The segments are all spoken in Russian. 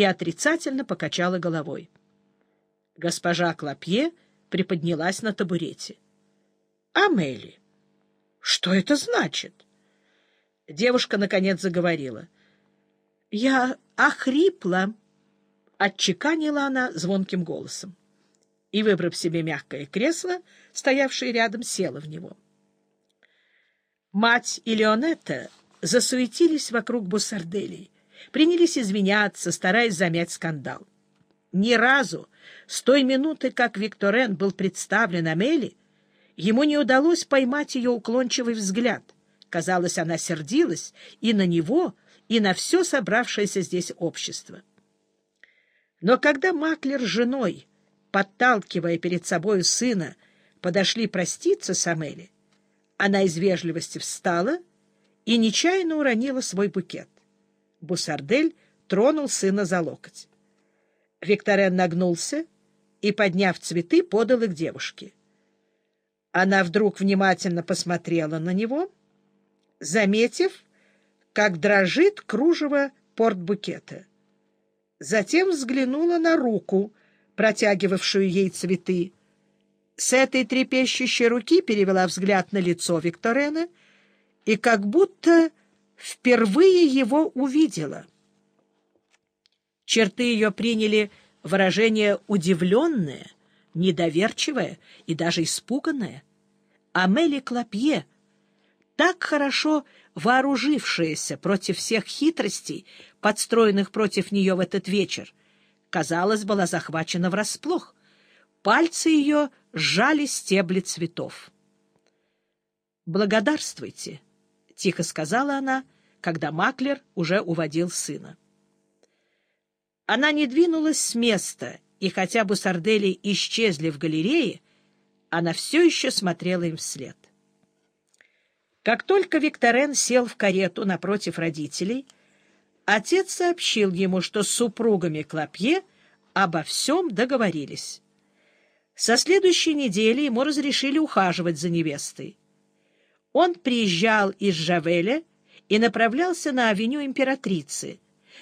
и отрицательно покачала головой. Госпожа Клопье приподнялась на табурете. — Амели, что это значит? Девушка, наконец, заговорила. — Я охрипла, — отчеканила она звонким голосом. И, выбрав себе мягкое кресло, стоявшее рядом, села в него. Мать и Леонетта засуетились вокруг Буссарделей, принялись извиняться, стараясь замять скандал. Ни разу, с той минуты, как Викторен был представлен Амели, ему не удалось поймать ее уклончивый взгляд. Казалось, она сердилась и на него, и на все собравшееся здесь общество. Но когда Маклер с женой, подталкивая перед собою сына, подошли проститься с Амели, она из вежливости встала и нечаянно уронила свой букет. Бусардель тронул сына за локоть. Викторен нагнулся и, подняв цветы, подал их девушке. Она вдруг внимательно посмотрела на него, заметив, как дрожит кружево портбукета. Затем взглянула на руку, протягивавшую ей цветы. С этой трепещущей руки перевела взгляд на лицо Викторена и как будто впервые его увидела. Черты ее приняли выражение удивленное, недоверчивое и даже испуганное. Амели Клопье, так хорошо вооружившаяся против всех хитростей, подстроенных против нее в этот вечер, казалось, была захвачена врасплох. Пальцы ее сжали стебли цветов. «Благодарствуйте», — тихо сказала она, когда Маклер уже уводил сына. Она не двинулась с места, и хотя бы сардели исчезли в галерее, она все еще смотрела им вслед. Как только Викторен сел в карету напротив родителей, отец сообщил ему, что с супругами Клопье обо всем договорились. Со следующей недели ему разрешили ухаживать за невестой. Он приезжал из Жавеля и направлялся на авеню императрицы,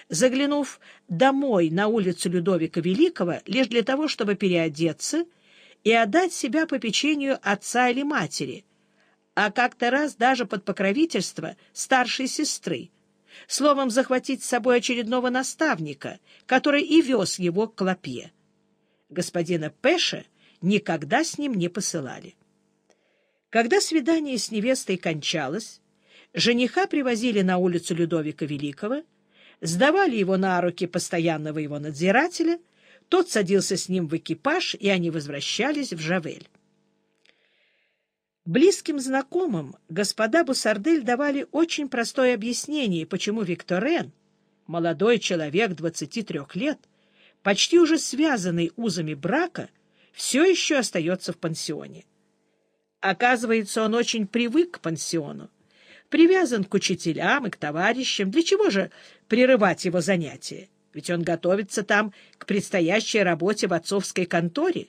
заглянув домой на улицу Людовика Великого лишь для того, чтобы переодеться и отдать себя по печенью отца или матери, а как-то раз даже под покровительство старшей сестры, словом, захватить с собой очередного наставника, который и вез его к Клопье. Господина Пеша никогда с ним не посылали. Когда свидание с невестой кончалось, жениха привозили на улицу Людовика Великого, сдавали его на руки постоянного его надзирателя, тот садился с ним в экипаж, и они возвращались в Жавель. Близким знакомым господа Бусардель давали очень простое объяснение, почему Викторен, молодой человек 23 лет, почти уже связанный узами брака, все еще остается в пансионе. Оказывается, он очень привык к пансиону, привязан к учителям и к товарищам. Для чего же прерывать его занятия? Ведь он готовится там к предстоящей работе в отцовской конторе.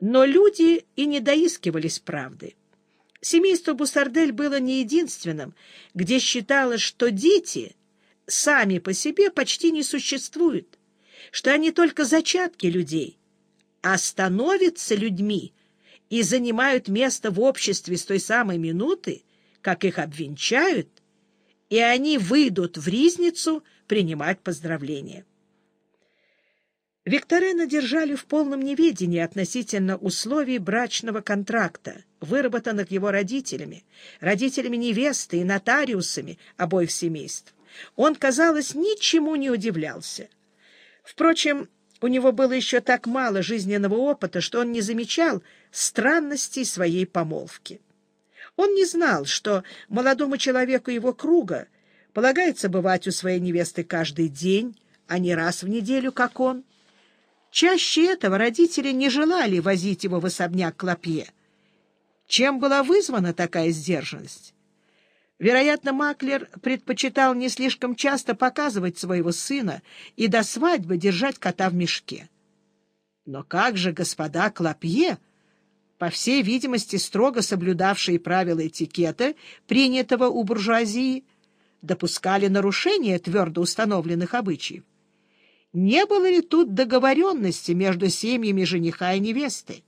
Но люди и не доискивались правды. Семейство Бусардель было не единственным, где считалось, что дети сами по себе почти не существуют, что они только зачатки людей, а становятся людьми и занимают место в обществе с той самой минуты, как их обвенчают, и они выйдут в ризницу принимать поздравления. Викторина держали в полном неведении относительно условий брачного контракта, выработанных его родителями, родителями невесты и нотариусами обоих семейств. Он, казалось, ничему не удивлялся. Впрочем, у него было еще так мало жизненного опыта, что он не замечал странностей своей помолвки. Он не знал, что молодому человеку его круга полагается бывать у своей невесты каждый день, а не раз в неделю, как он. Чаще этого родители не желали возить его в особняк Клопье. Чем была вызвана такая сдержанность? Вероятно, Маклер предпочитал не слишком часто показывать своего сына и до свадьбы держать кота в мешке. Но как же господа Клопье, по всей видимости, строго соблюдавшие правила этикета, принятого у буржуазии, допускали нарушение твердо установленных обычаев? не было ли тут договоренности между семьями жениха и невесты.